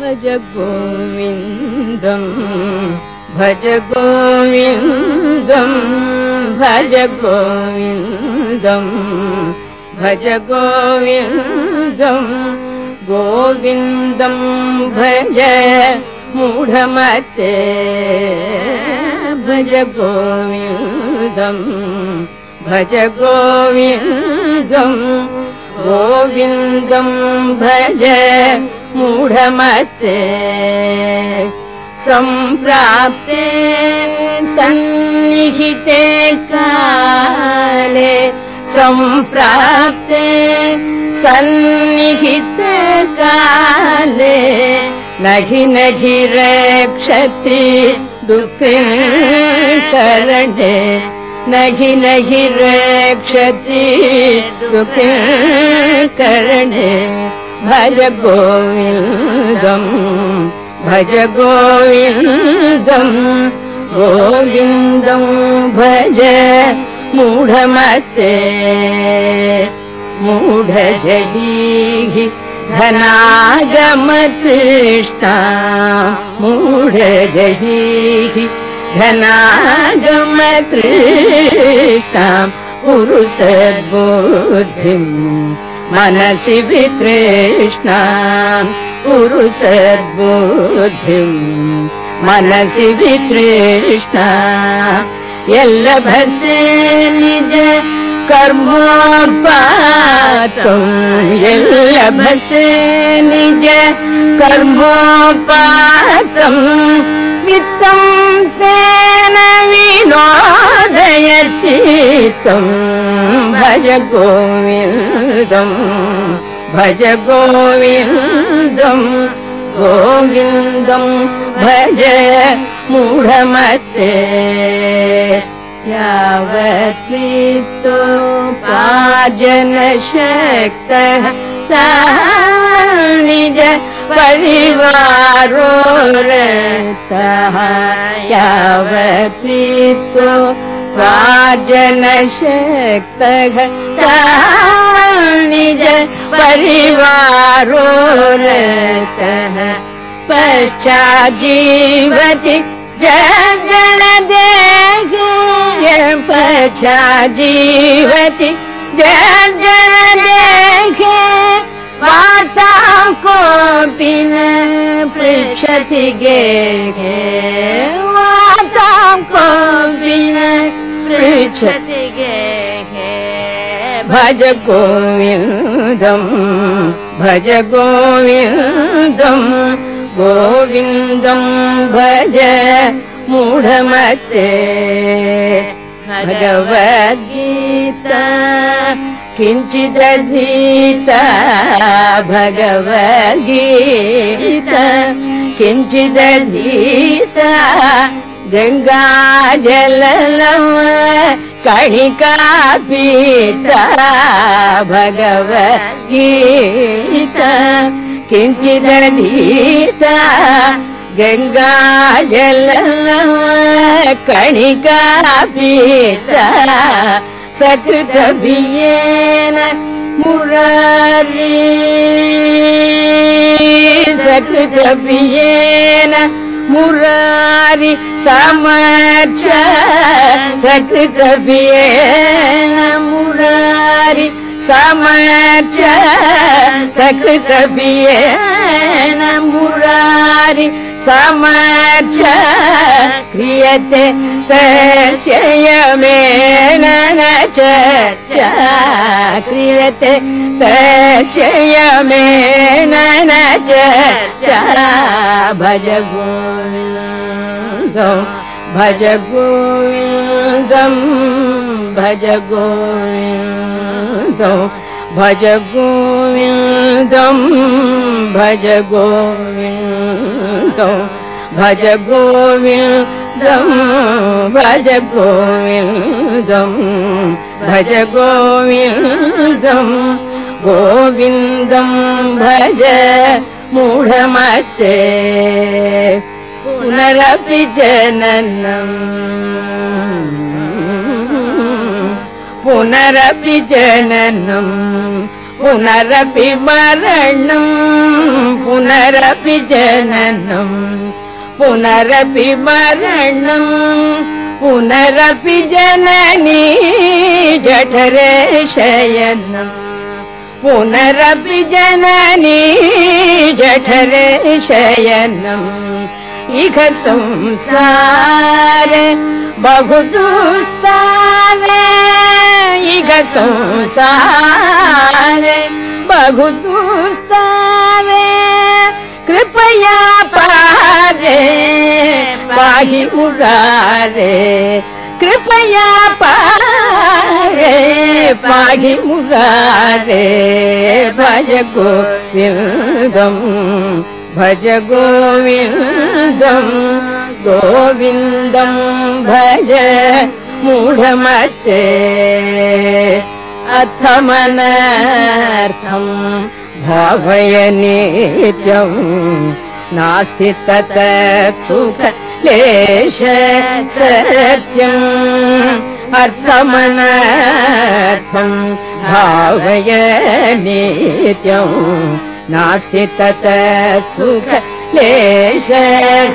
भज गोविन्दम् भज गोविन्दम् भज गोविन्दम् भज गोविन्दम् गोविन्दम् भज मूढमते भज गोविन्दम् भज गोविन्दम् गोविन्दम् भज मूढमते सम्प्राप्ते सन्निहिते काले सम्प्राप्ते सन्निहिते काले नहि नहि रक्षति दुःखे करणे नहि नहि रक्षति दुःखे करणे भज गोविन्दम् भज गोविन्दम् गोविन्दम् भज मूढमते। मूढजडीः धनागमतृष्टा मूढजडीः धनागमतृष्टा पुरुषद्बुद्धिम् मनसि वितृष्णा पुरुषद्बुद्धिम् मनसि वितृष्णा। यल्लभसे निज कर्मोपातम् यल्लभसे निज कर्मोपातम् वित्तम् तेन विनोदयचित्तम् भज गोविन्दम् भज गोविन्दम् गोविन्दम् भज मूढमते। यावत्तो पाजनशक्तः निज परिवारो रतः यावत्तो जन करिवा पश्चात् जीवति जन दे पश्चात् जीवति जन देख वार्ता कोपि पृच्छ भज गोविन्दम् भज गोविन्दम् गोविन्दम् भज मूढमते। भगवद्गीता किञ्चिदधीता भगवद्गीता किञ्चिदधीता गङ्गाजलम् कणिकापीता भगवद्गीता किञ्चिदधीता गङ्गाजल कणिकापीता सकृतभियेन मुरारी सकृतभियेन मुरारी समर्च सकृतभियेन मुरारी समर्च सकृतभियेन मुरारी समर्च क्रियते तस्य यमेन न चर्चा क्रियते तस्य यमेन न चर्चा भज गोविन्दम् भज गोविन्दम् भज भज भज गोविन्दम् भज गोविन्दम् भज गोविन्दम् गोविन्दम् भज मूढमते। पुनरपि जननम् पुनरपि जननम् पुनरपि मरणम् पुनरपि जननम् पुनरपि मरणम् पुनरपि जननी जठरे शयनम् पुनरपि जननी जठरे शयनम् इह संसारे बहु दुस्तारे इह संसारे बहु दुस्तारे कृपया पारे पाहि मुरारे कृपया पारे पाहि मुरारे भज गोविन्दम् भज गोविन्दम् गोविन्दम् भज मूढमते अथ मनर्थम् भावय नित्यम् नास्ति तत सुख लेश सत्यम् अर्थमनर्थम् भावय नित्यम् नास्ति तत सुख लेश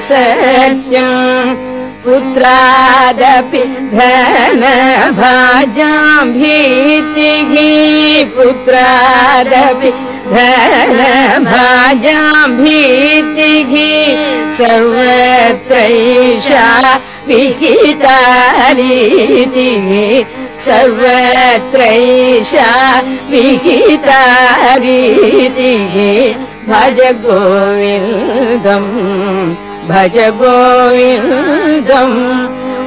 सत्यम् पुत्रादपि धन भाजाम् भीतिः। पुत्रादपि धन भाजाम् भीतिः। सर्वत्रैषा विहितारीतिः सर्वत्रैषा विहितारीतिः भज गोविन्दम् भज गोविन्दम्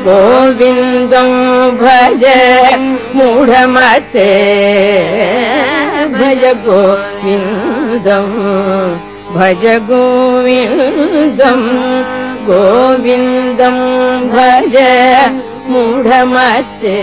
गोविन्दम् भज मूढमते। भज गोविन्दम् भज गोविन्दम् गोविन्दम् भज मूढमते